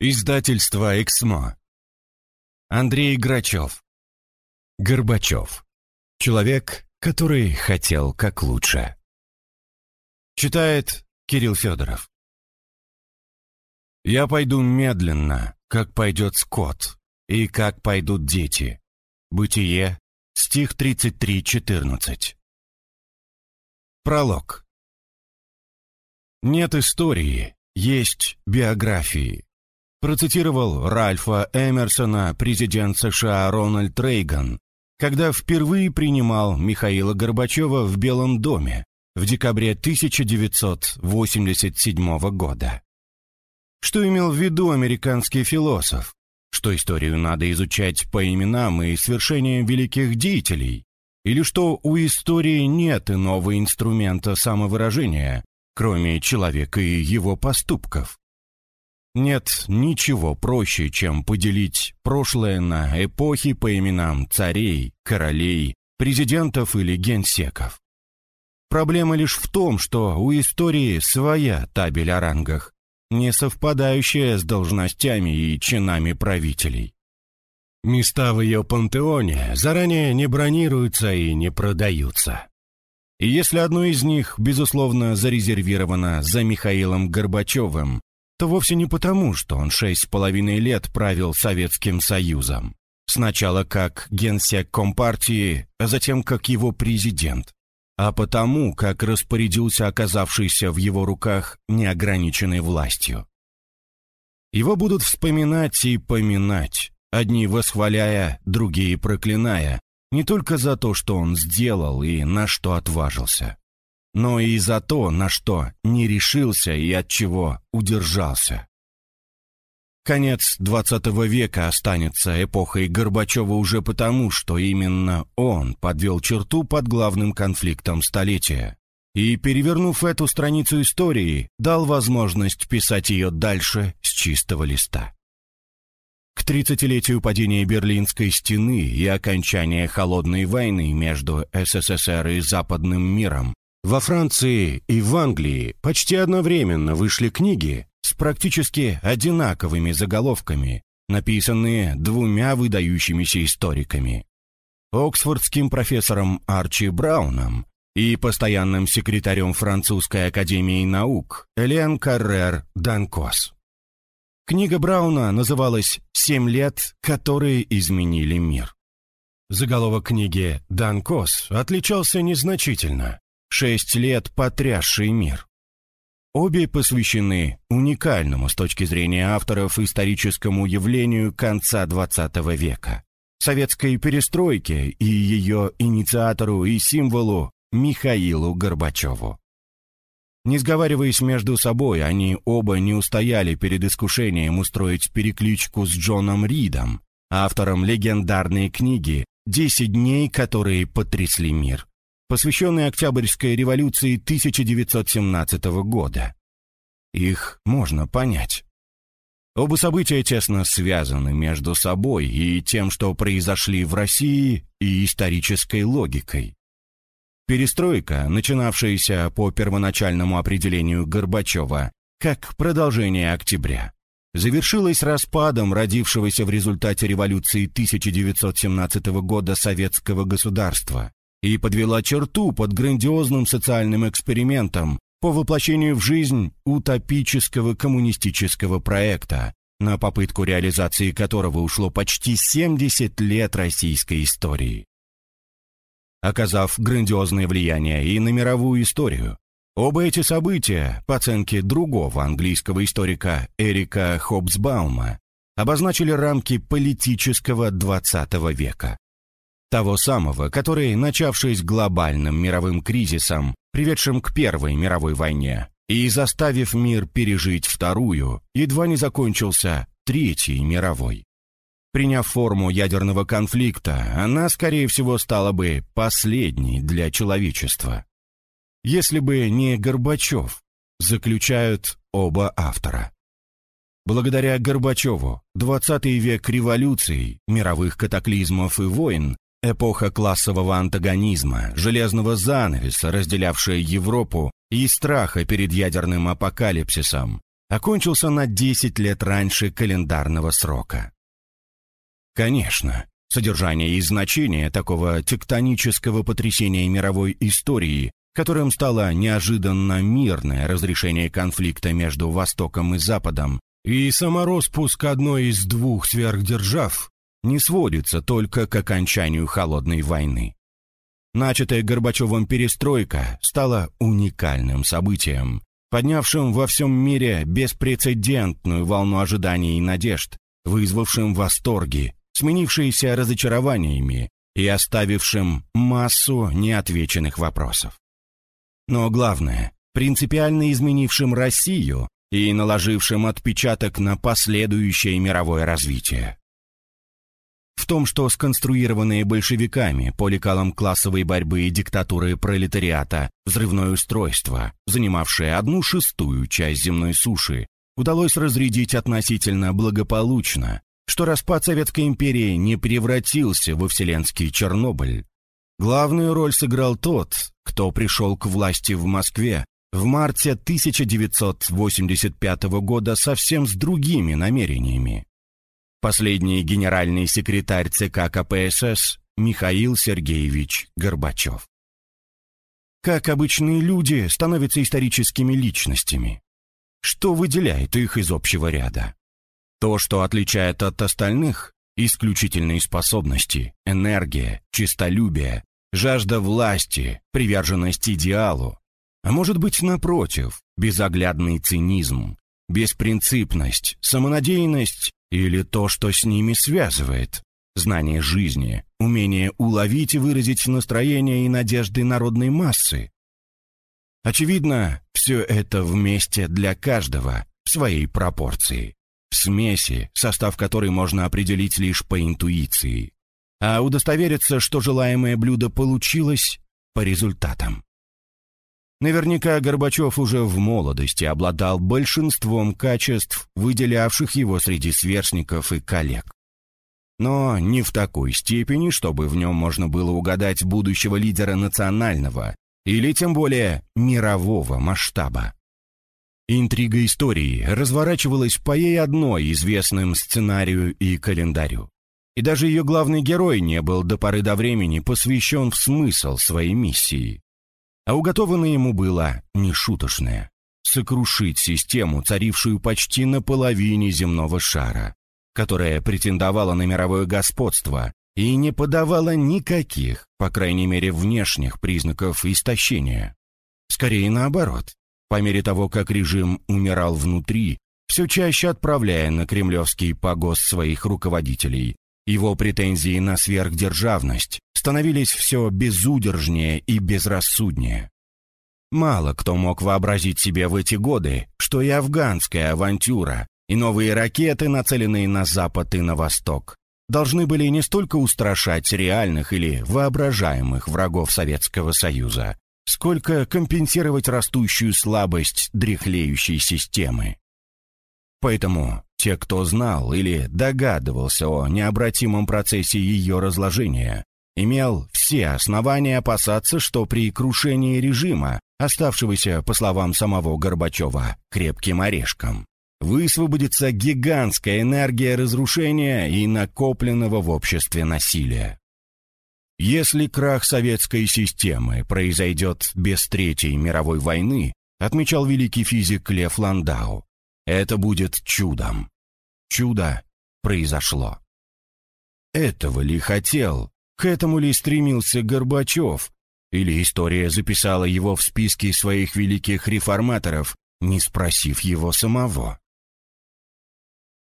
Издательство «Эксмо». Андрей Грачев. Горбачев. Человек, который хотел как лучше. Читает Кирилл Федоров. Я пойду медленно, как пойдет скот, и как пойдут дети. Бытие, стих 33.14. Пролог. Нет истории, есть биографии процитировал Ральфа Эмерсона президент США Рональд Рейган, когда впервые принимал Михаила Горбачева в Белом доме в декабре 1987 года. Что имел в виду американский философ? Что историю надо изучать по именам и свершениям великих деятелей? Или что у истории нет иного инструмента самовыражения, кроме человека и его поступков? Нет ничего проще, чем поделить прошлое на эпохи по именам царей, королей, президентов или генсеков. Проблема лишь в том, что у истории своя табель о рангах, не совпадающая с должностями и чинами правителей. Места в ее пантеоне заранее не бронируются и не продаются. И если одно из них, безусловно, зарезервировано за Михаилом Горбачевым, то вовсе не потому, что он шесть с половиной лет правил Советским Союзом. Сначала как генсек Компартии, а затем как его президент. А потому, как распорядился оказавшийся в его руках неограниченной властью. Его будут вспоминать и поминать, одни восхваляя, другие проклиная, не только за то, что он сделал и на что отважился но и за то, на что не решился и от чего удержался. Конец XX века останется эпохой Горбачева уже потому, что именно он подвел черту под главным конфликтом столетия и, перевернув эту страницу истории, дал возможность писать ее дальше с чистого листа. К 30-летию падения Берлинской стены и окончания холодной войны между СССР и Западным миром во Франции и в Англии почти одновременно вышли книги с практически одинаковыми заголовками, написанные двумя выдающимися историками. Оксфордским профессором Арчи Брауном и постоянным секретарем Французской академии наук Элен Каррер Данкос. Книга Брауна называлась «Семь лет, которые изменили мир». Заголовок книги «Данкос» отличался незначительно шесть лет потрясший мир. Обе посвящены уникальному с точки зрения авторов историческому явлению конца XX века – советской перестройке и ее инициатору и символу Михаилу Горбачеву. Не сговариваясь между собой, они оба не устояли перед искушением устроить перекличку с Джоном Ридом, автором легендарной книги «Десять дней, которые потрясли мир», посвященный Октябрьской революции 1917 года. Их можно понять. Оба события тесно связаны между собой и тем, что произошли в России, и исторической логикой. Перестройка, начинавшаяся по первоначальному определению Горбачева как продолжение октября, завершилась распадом родившегося в результате революции 1917 года советского государства, и подвела черту под грандиозным социальным экспериментом по воплощению в жизнь утопического коммунистического проекта, на попытку реализации которого ушло почти 70 лет российской истории. Оказав грандиозное влияние и на мировую историю, оба эти события, по оценке другого английского историка Эрика Хобсбаума, обозначили рамки политического XX века. Того самого, который, начавшись глобальным мировым кризисом, приведшим к Первой мировой войне, и заставив мир пережить Вторую, едва не закончился Третьей мировой. Приняв форму ядерного конфликта, она, скорее всего, стала бы последней для человечества. Если бы не Горбачев, заключают оба автора. Благодаря Горбачеву 20 век революций, мировых катаклизмов и войн Эпоха классового антагонизма, железного занавеса, разделявшая Европу, и страха перед ядерным апокалипсисом, окончился на 10 лет раньше календарного срока. Конечно, содержание и значение такого тектонического потрясения мировой истории, которым стало неожиданно мирное разрешение конфликта между Востоком и Западом и самороспуск одной из двух сверхдержав, не сводится только к окончанию Холодной войны. Начатая Горбачевым перестройка стала уникальным событием, поднявшим во всем мире беспрецедентную волну ожиданий и надежд, вызвавшим восторги, сменившиеся разочарованиями и оставившим массу неотвеченных вопросов. Но главное, принципиально изменившим Россию и наложившим отпечаток на последующее мировое развитие. В том, что сконструированные большевиками по лекалам классовой борьбы и диктатуры пролетариата взрывное устройство, занимавшее одну шестую часть земной суши, удалось разрядить относительно благополучно, что распад Советской империи не превратился во вселенский Чернобыль. Главную роль сыграл тот, кто пришел к власти в Москве в марте 1985 года совсем с другими намерениями. Последний генеральный секретарь ЦК КПСС Михаил Сергеевич Горбачев. Как обычные люди становятся историческими личностями? Что выделяет их из общего ряда? То, что отличает от остальных – исключительные способности, энергия, честолюбие, жажда власти, приверженность идеалу. А может быть, напротив, безоглядный цинизм, беспринципность, самонадеянность или то, что с ними связывает? Знание жизни, умение уловить и выразить настроение и надежды народной массы? Очевидно, все это вместе для каждого в своей пропорции. В смеси, состав которой можно определить лишь по интуиции. А удостовериться, что желаемое блюдо получилось по результатам. Наверняка Горбачев уже в молодости обладал большинством качеств, выделявших его среди сверстников и коллег. Но не в такой степени, чтобы в нем можно было угадать будущего лидера национального или тем более мирового масштаба. Интрига истории разворачивалась по ей одной известным сценарию и календарю. И даже ее главный герой не был до поры до времени посвящен в смысл своей миссии. А уготовано ему было нешуточное — сокрушить систему, царившую почти на половине земного шара, которая претендовала на мировое господство и не подавала никаких, по крайней мере, внешних признаков истощения. Скорее наоборот, по мере того, как режим умирал внутри, все чаще отправляя на кремлевский погост своих руководителей, его претензии на сверхдержавность становились все безудержнее и безрассуднее. Мало кто мог вообразить себе в эти годы, что и афганская авантюра, и новые ракеты, нацеленные на запад и на восток, должны были не столько устрашать реальных или воображаемых врагов Советского Союза, сколько компенсировать растущую слабость дряхлеющей системы. Поэтому те, кто знал или догадывался о необратимом процессе ее разложения, имел все основания опасаться, что при крушении режима, оставшегося, по словам самого Горбачева, крепким орешком, высвободится гигантская энергия разрушения и накопленного в обществе насилия. Если крах советской системы произойдет без Третьей мировой войны, отмечал великий физик Лев Ландау, это будет чудом. Чудо произошло. Этого ли хотел, к этому ли стремился Горбачев, или история записала его в списке своих великих реформаторов, не спросив его самого?